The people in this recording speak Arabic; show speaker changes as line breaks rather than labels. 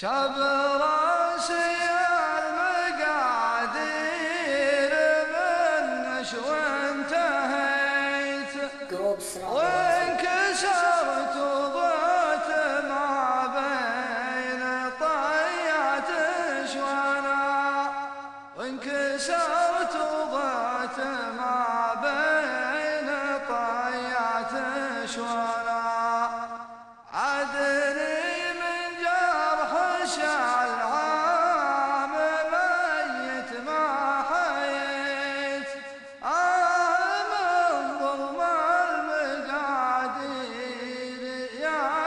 شاب راسي المقادير من نشو انتهيت وانكسرت وضعت ما بين طيات شوانا وانكسرت وضعت ما بين طيات شوانا عدل يا